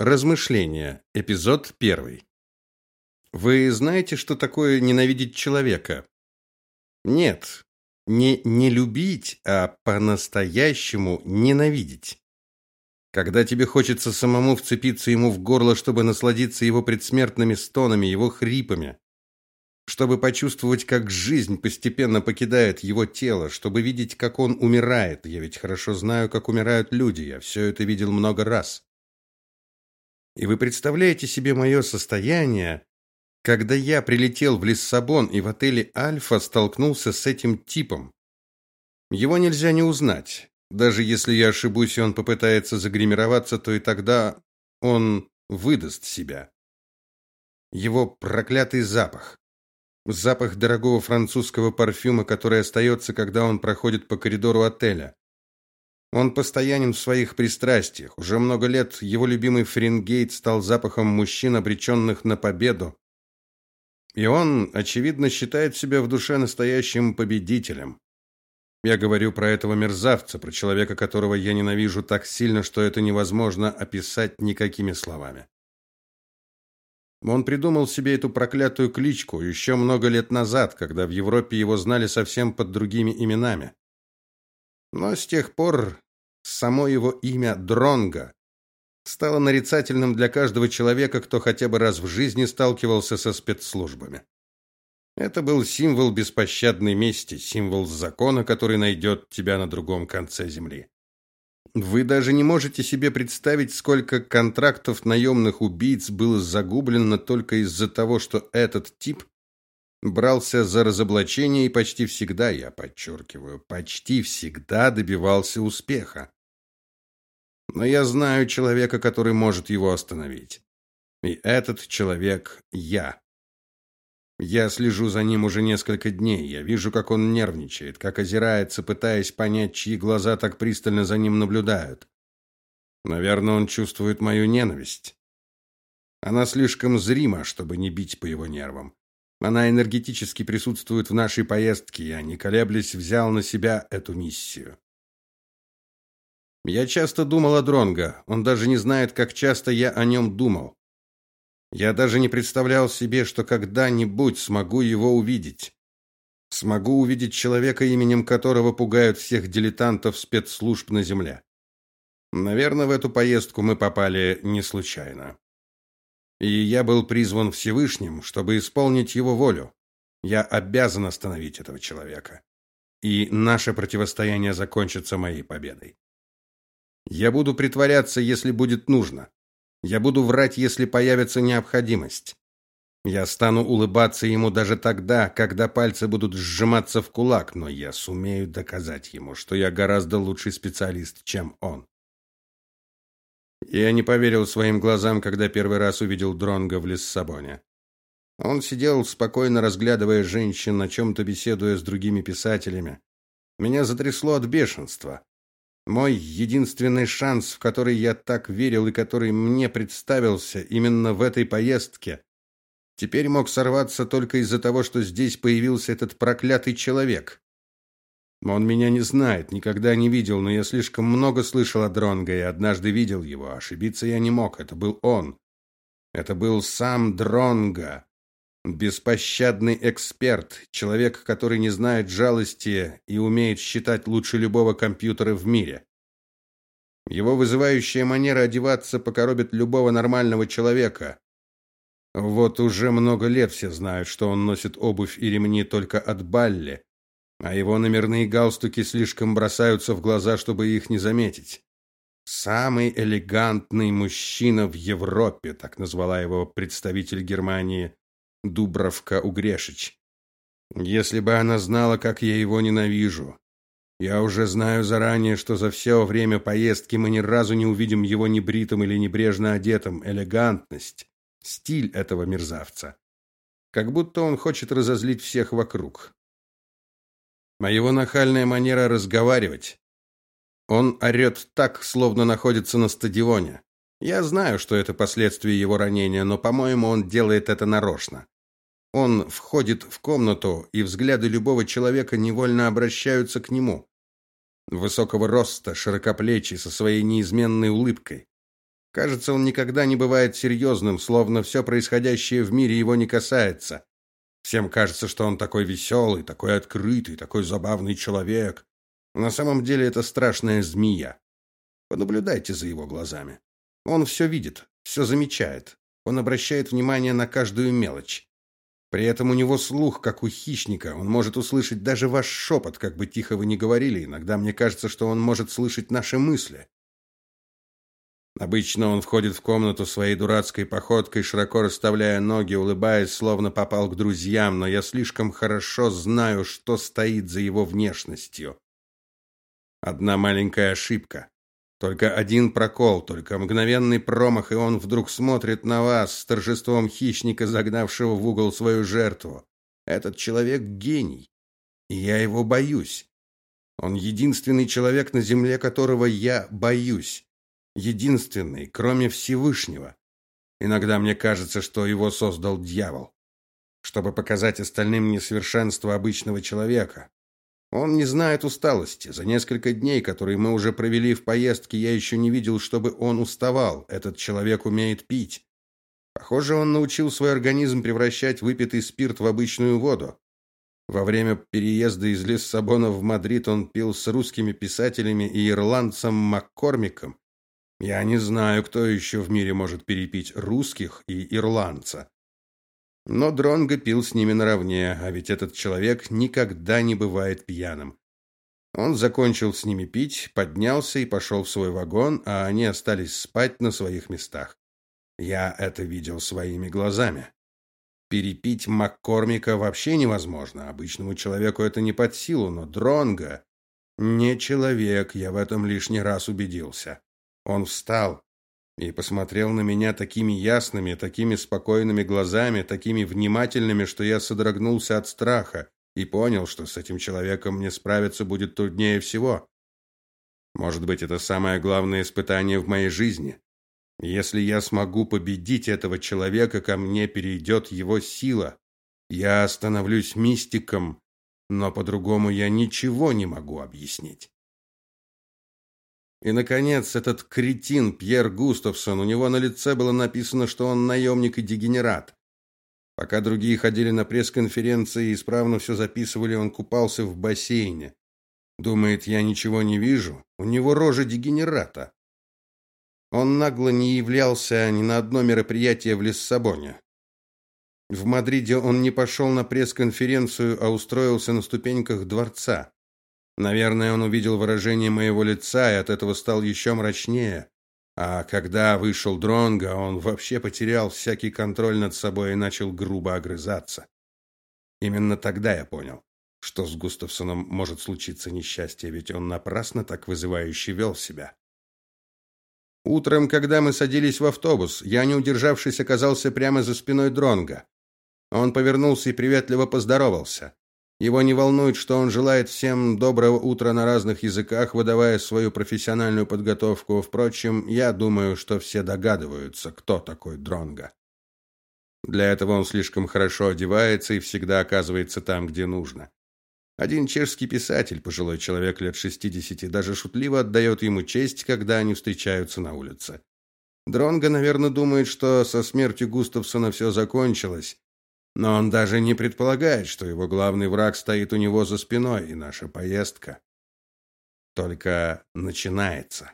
Размышления. Эпизод первый. Вы знаете, что такое ненавидеть человека? Нет, не не любить, а по-настоящему ненавидеть. Когда тебе хочется самому вцепиться ему в горло, чтобы насладиться его предсмертными стонами, его хрипами, чтобы почувствовать, как жизнь постепенно покидает его тело, чтобы видеть, как он умирает. Я ведь хорошо знаю, как умирают люди, я все это видел много раз. И вы представляете себе мое состояние, когда я прилетел в Лиссабон и в отеле Альфа столкнулся с этим типом. Его нельзя не узнать. Даже если я ошибусь, и он попытается загримироваться, то и тогда он выдаст себя. Его проклятый запах. Запах дорогого французского парфюма, который остается, когда он проходит по коридору отеля. Он постоянен в своих пристрастиях. Уже много лет его любимый Фаренгейт стал запахом мужчин, обреченных на победу. И он, очевидно, считает себя в душе настоящим победителем. Я говорю про этого мерзавца, про человека, которого я ненавижу так сильно, что это невозможно описать никакими словами. Он придумал себе эту проклятую кличку еще много лет назад, когда в Европе его знали совсем под другими именами. Но с тех пор само его имя Дронга стало нарицательным для каждого человека, кто хотя бы раз в жизни сталкивался со спецслужбами. Это был символ беспощадной мести, символ закона, который найдет тебя на другом конце земли. Вы даже не можете себе представить, сколько контрактов наемных убийц было загублено только из-за того, что этот тип брался за разоблачение и почти всегда, я подчеркиваю, почти всегда добивался успеха. Но я знаю человека, который может его остановить. И этот человек я. Я слежу за ним уже несколько дней. Я вижу, как он нервничает, как озирается, пытаясь понять, чьи глаза так пристально за ним наблюдают. Наверное, он чувствует мою ненависть. Она слишком зрима, чтобы не бить по его нервам. Она энергетически присутствует в нашей поездке, я, не колеблясь, взял на себя эту миссию. Я часто думал о Дронго. Он даже не знает, как часто я о нем думал. Я даже не представлял себе, что когда-нибудь смогу его увидеть. Смогу увидеть человека, именем которого пугают всех дилетантов спецслужб на земле. Наверное, в эту поездку мы попали не случайно. И я был призван Всевышним, чтобы исполнить его волю. Я обязан остановить этого человека. И наше противостояние закончится моей победой. Я буду притворяться, если будет нужно. Я буду врать, если появится необходимость. Я стану улыбаться ему даже тогда, когда пальцы будут сжиматься в кулак, но я сумею доказать ему, что я гораздо лучший специалист, чем он. Я не поверил своим глазам, когда первый раз увидел Дронга в Лиссабоне. Он сидел, спокойно разглядывая женщин, о чем то беседуя с другими писателями. Меня затрясло от бешенства. Мой единственный шанс, в который я так верил и который мне представился именно в этой поездке, теперь мог сорваться только из-за того, что здесь появился этот проклятый человек. Он меня не знает, никогда не видел, но я слишком много слышал о Дронго и однажды видел его. Ошибиться я не мог, это был он. Это был сам Дронго. Беспощадный эксперт, человек, который не знает жалости и умеет считать лучше любого компьютера в мире. Его вызывающая манера одеваться покоробит любого нормального человека. Вот уже много лет все знают, что он носит обувь и ремни только от Балли а его номерные галстуки слишком бросаются в глаза, чтобы их не заметить. Самый элегантный мужчина в Европе, так назвала его представитель Германии Дубровка Угрешич. Если бы она знала, как я его ненавижу. Я уже знаю заранее, что за все время поездки мы ни разу не увидим его небритым или небрежно одетым. Элегантность, стиль этого мерзавца. Как будто он хочет разозлить всех вокруг а его нахальная манера разговаривать. Он орет так, словно находится на стадионе. Я знаю, что это последствия его ранения, но, по-моему, он делает это нарочно. Он входит в комнату, и взгляды любого человека невольно обращаются к нему. Высокого роста, широкоплечий, со своей неизменной улыбкой. Кажется, он никогда не бывает серьезным, словно все происходящее в мире его не касается. Всем кажется, что он такой веселый, такой открытый, такой забавный человек. На самом деле это страшная змея. Понаблюдайте за его глазами. Он все видит, все замечает. Он обращает внимание на каждую мелочь. При этом у него слух, как у хищника. Он может услышать даже ваш шепот, как бы тихо вы ни говорили. Иногда мне кажется, что он может слышать наши мысли. Обычно он входит в комнату своей дурацкой походкой, широко расставляя ноги, улыбаясь, словно попал к друзьям, но я слишком хорошо знаю, что стоит за его внешностью. Одна маленькая ошибка. Только один прокол, только мгновенный промах, и он вдруг смотрит на вас с торжеством хищника, загнавшего в угол свою жертву. Этот человек гений, и я его боюсь. Он единственный человек на земле, которого я боюсь единственный, кроме Всевышнего. Иногда мне кажется, что его создал дьявол, чтобы показать остальным несовершенство обычного человека. Он не знает усталости. За несколько дней, которые мы уже провели в поездке, я еще не видел, чтобы он уставал. Этот человек умеет пить. Похоже, он научил свой организм превращать выпитый спирт в обычную воду. Во время переезда из Лиссабона в Мадрид он пил с русскими писателями и ирландцем Маккормиком, я не знаю, кто еще в мире может перепить русских и ирландца. Но Дронго пил с ними наравне, а ведь этот человек никогда не бывает пьяным. Он закончил с ними пить, поднялся и пошел в свой вагон, а они остались спать на своих местах. Я это видел своими глазами. Перепить Маккормика вообще невозможно. Обычному человеку это не под силу, но Дронго не человек, я в этом лишний раз убедился. Он встал и посмотрел на меня такими ясными, такими спокойными глазами, такими внимательными, что я содрогнулся от страха и понял, что с этим человеком мне справиться будет труднее всего. Может быть, это самое главное испытание в моей жизни. Если я смогу победить этого человека, ко мне перейдет его сила. Я становлюсь мистиком, но по-другому я ничего не могу объяснить. И, наконец, этот кретин Пьер Густавсон, у него на лице было написано, что он наемник и дегенерат. Пока другие ходили на пресс-конференции и исправно все записывали, он купался в бассейне. Думает, я ничего не вижу. У него рожа дегенерата. Он нагло не являлся ни на одно мероприятие в Лиссабоне. В Мадриде он не пошел на пресс-конференцию, а устроился на ступеньках дворца. Наверное, он увидел выражение моего лица и от этого стал еще мрачнее. А когда вышел Дронга, он вообще потерял всякий контроль над собой и начал грубо огрызаться. Именно тогда я понял, что с Густавсоном может случиться несчастье, ведь он напрасно так вызывающе вел себя. Утром, когда мы садились в автобус, я, не удержавшись, оказался прямо за спиной Дронга. Он повернулся и приветливо поздоровался. Его не волнует, что он желает всем доброго утра на разных языках, выдавая свою профессиональную подготовку. Впрочем, я думаю, что все догадываются, кто такой Дронга. Для этого он слишком хорошо одевается и всегда оказывается там, где нужно. Один чешский писатель, пожилой человек лет 60, даже шутливо отдает ему честь, когда они встречаются на улице. Дронга, наверное, думает, что со смертью Густавсона все закончилось, но он даже не предполагает, что его главный враг стоит у него за спиной, и наша поездка только начинается.